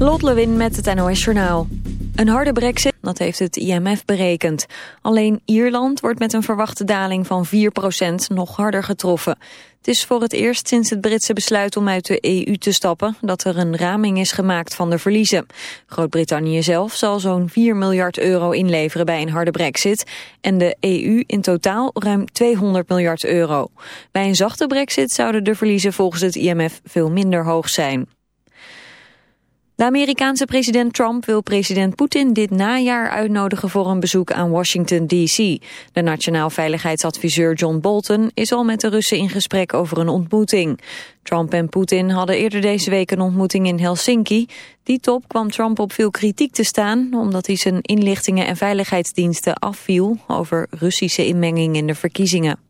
Lot Lewin met het NOS Journaal. Een harde brexit, dat heeft het IMF berekend. Alleen Ierland wordt met een verwachte daling van 4% nog harder getroffen. Het is voor het eerst sinds het Britse besluit om uit de EU te stappen... dat er een raming is gemaakt van de verliezen. Groot-Brittannië zelf zal zo'n 4 miljard euro inleveren bij een harde brexit... en de EU in totaal ruim 200 miljard euro. Bij een zachte brexit zouden de verliezen volgens het IMF veel minder hoog zijn. De Amerikaanse president Trump wil president Poetin dit najaar uitnodigen voor een bezoek aan Washington D.C. De nationaal veiligheidsadviseur John Bolton is al met de Russen in gesprek over een ontmoeting. Trump en Poetin hadden eerder deze week een ontmoeting in Helsinki. Die top kwam Trump op veel kritiek te staan omdat hij zijn inlichtingen en veiligheidsdiensten afviel over Russische inmenging in de verkiezingen.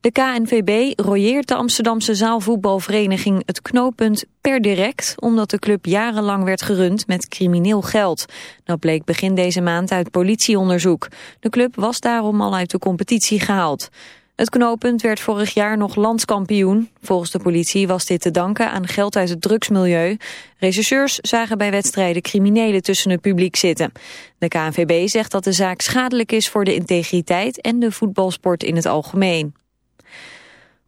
De KNVB royeert de Amsterdamse zaalvoetbalvereniging het knooppunt per direct, omdat de club jarenlang werd gerund met crimineel geld. Dat bleek begin deze maand uit politieonderzoek. De club was daarom al uit de competitie gehaald. Het knooppunt werd vorig jaar nog landskampioen. Volgens de politie was dit te danken aan geld uit het drugsmilieu. Rechercheurs zagen bij wedstrijden criminelen tussen het publiek zitten. De KNVB zegt dat de zaak schadelijk is voor de integriteit en de voetbalsport in het algemeen.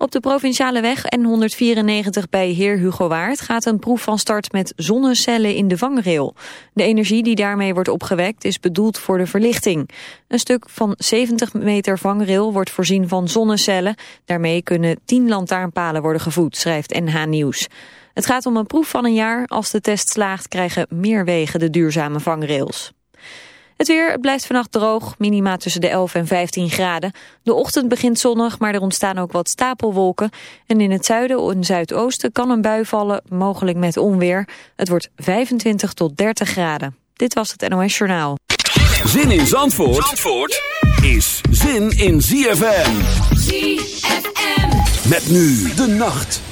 Op de provinciale weg N194 bij Heer Hugo Waard gaat een proef van start met zonnecellen in de vangrail. De energie die daarmee wordt opgewekt is bedoeld voor de verlichting. Een stuk van 70 meter vangrail wordt voorzien van zonnecellen. Daarmee kunnen 10 lantaarnpalen worden gevoed, schrijft NH Nieuws. Het gaat om een proef van een jaar. Als de test slaagt krijgen meer wegen de duurzame vangrails. Het weer blijft vannacht droog, minima tussen de 11 en 15 graden. De ochtend begint zonnig, maar er ontstaan ook wat stapelwolken. En in het zuiden en zuidoosten kan een bui vallen, mogelijk met onweer. Het wordt 25 tot 30 graden. Dit was het NOS Journaal. Zin in Zandvoort, Zandvoort is zin in ZFM. ZFM. Met nu de nacht.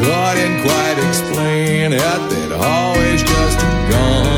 couldn't quite explain it. They'd always just gone.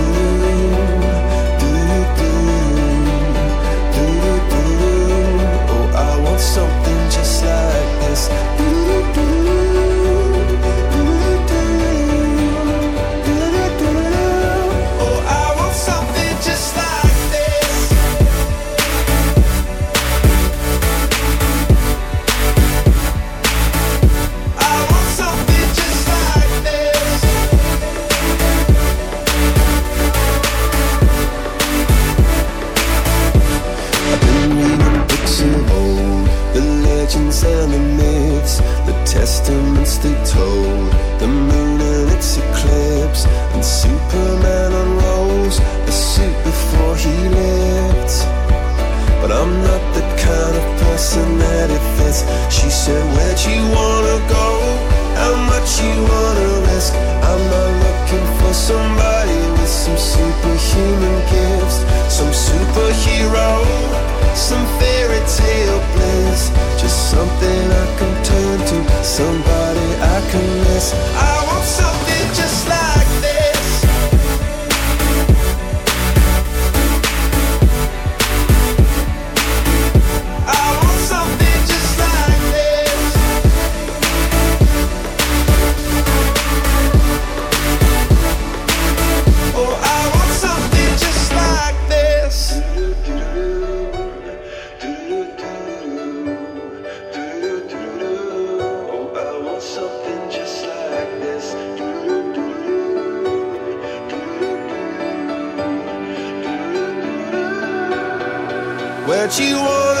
This. Where'd you wanna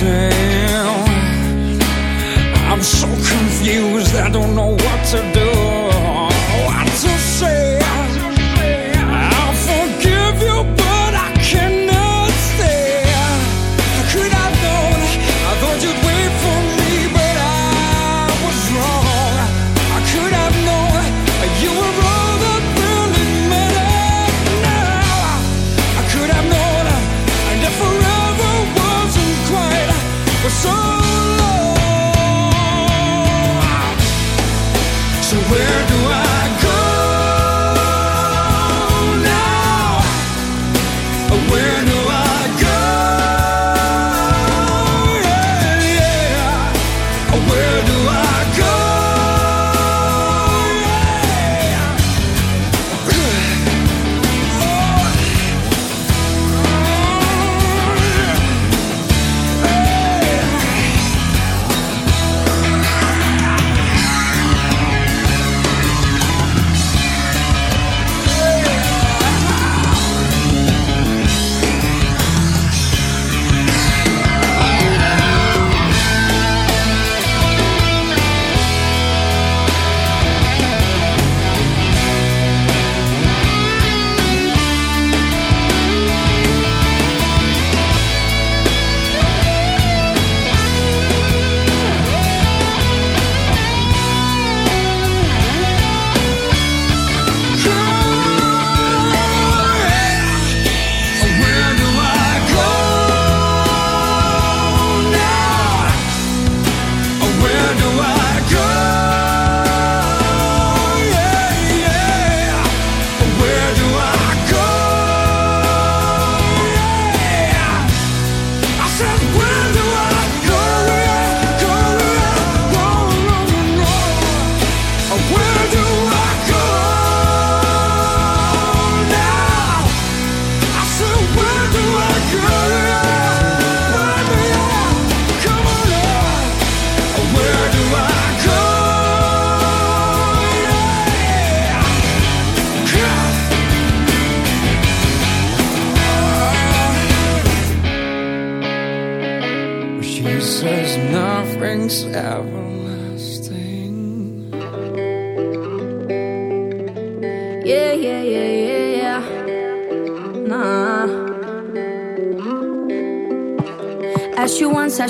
追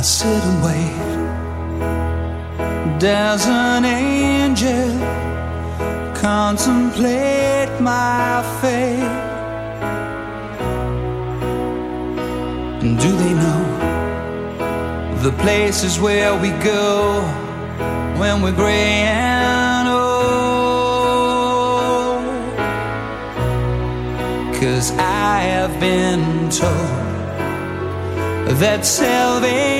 I sit and wait. Does an angel contemplate my fate? And do they know the places where we go when we're gray and old? Cause I have been told that salvation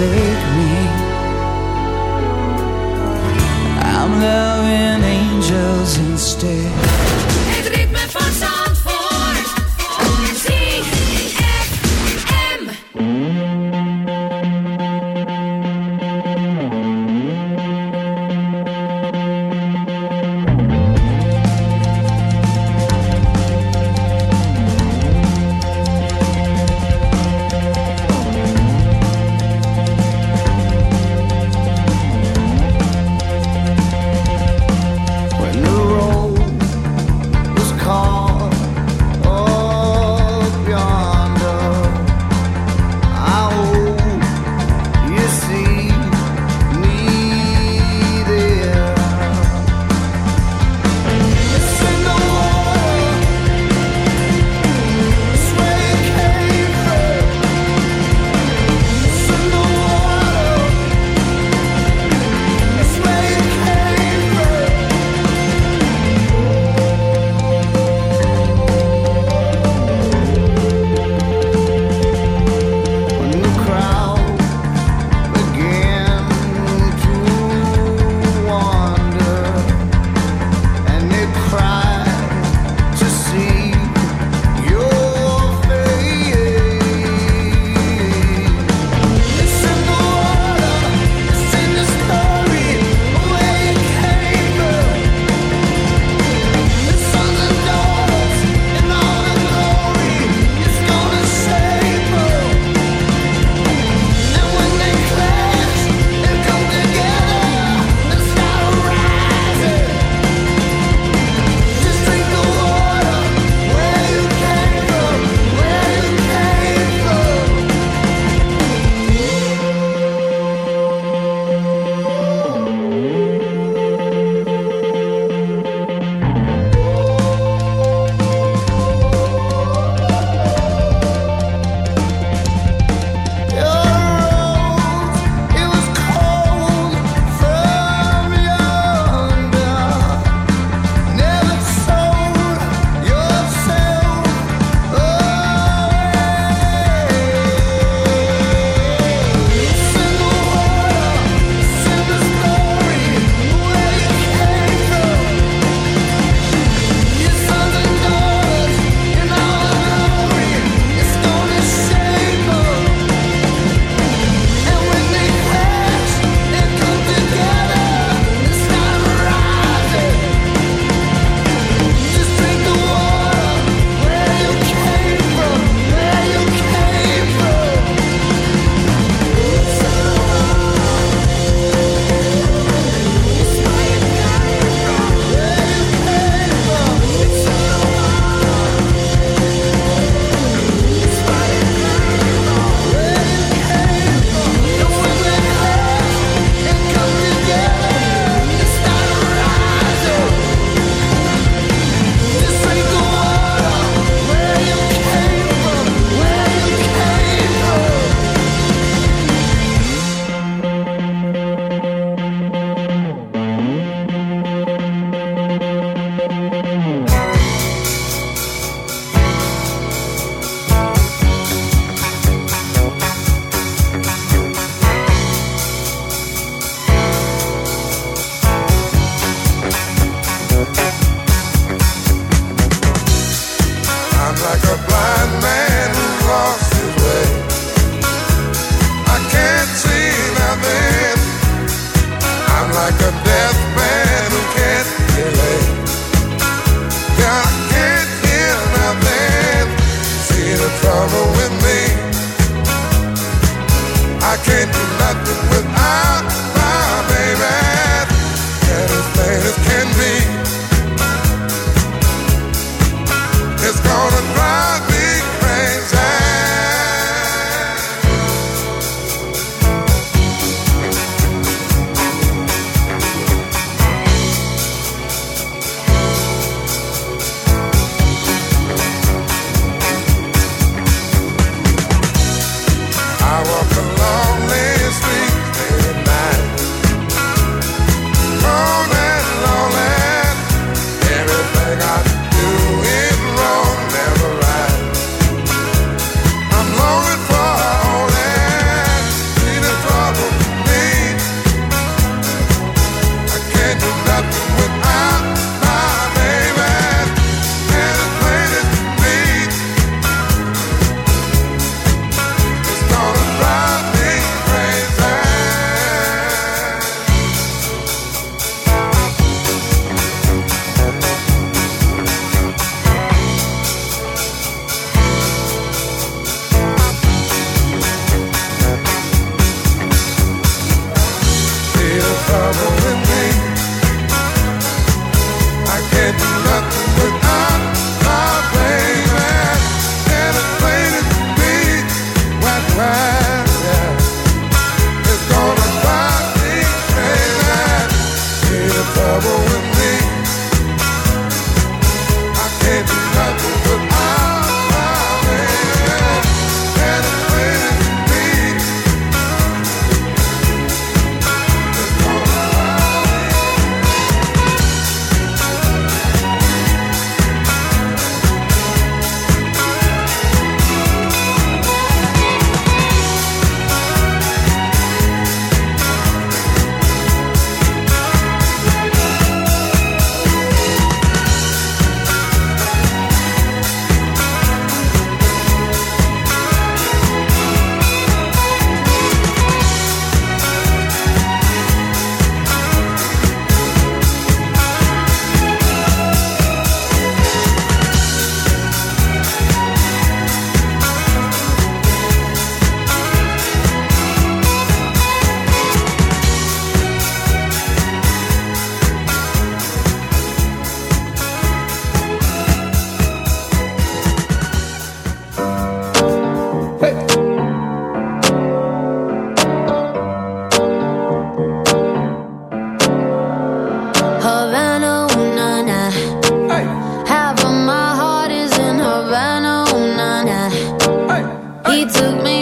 Take me. I'm loving angels instead.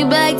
Back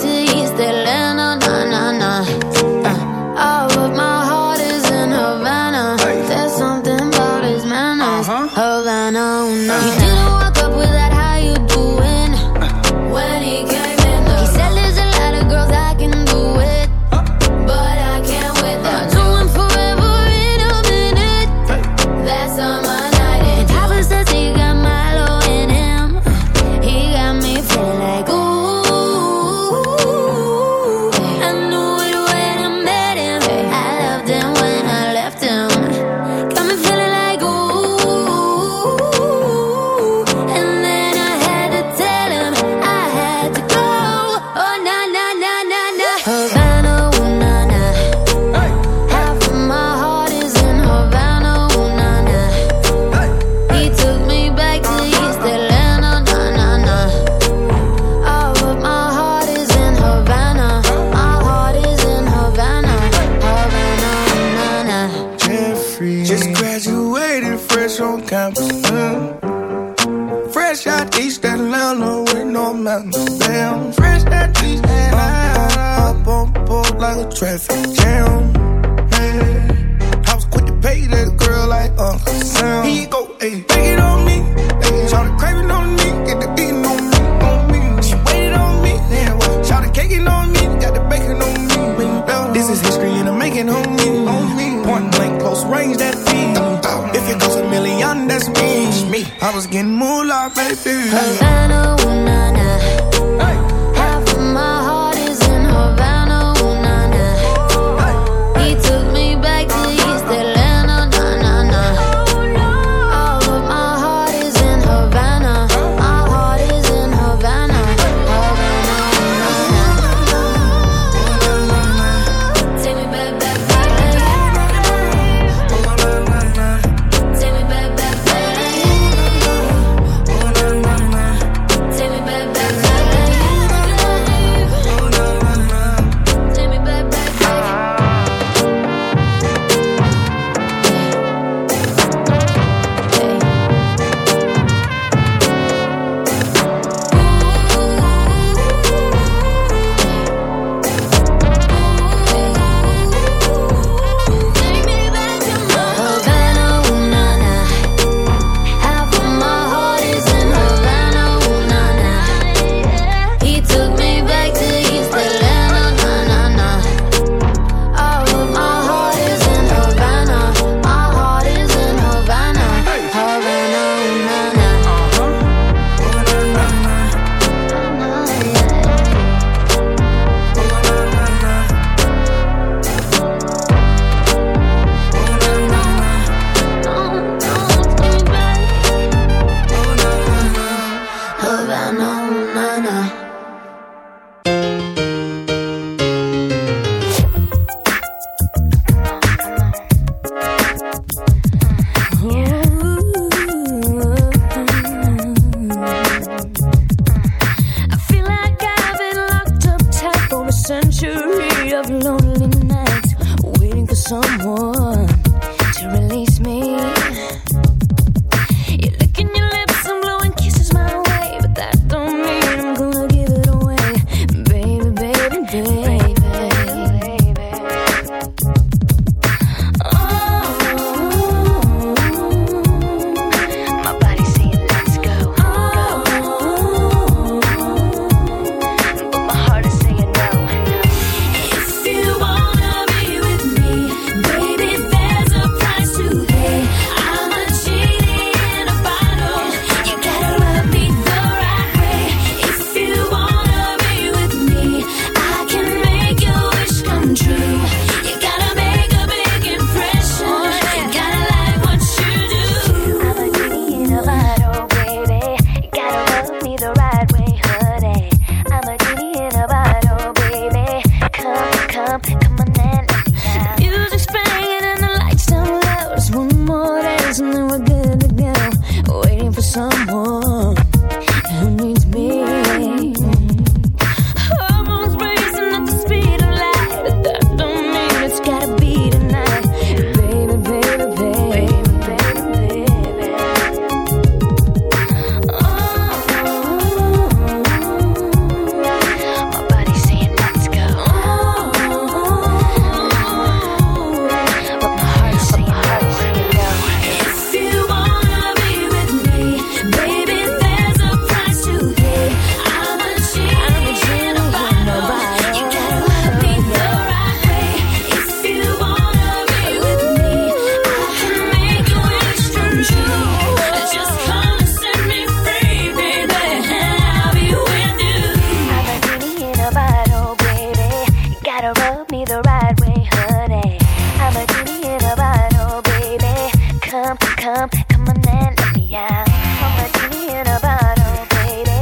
come, come on and let me out. Put my tea in a bottle, baby.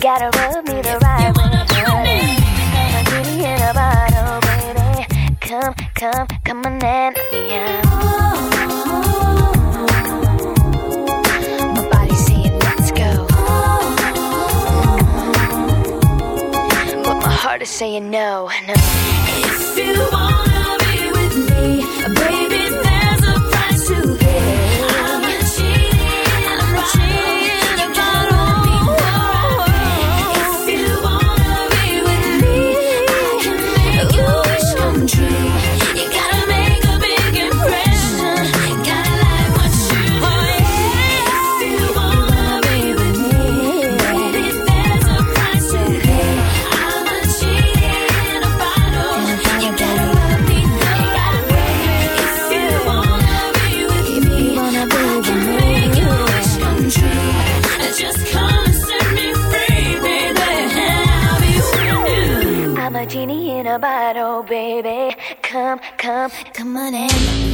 Gotta rub me the right way. Put my tea in a bottle, baby. Come, come, come on and let me out. Saying no, no. If you want baby. Come, come, come on in.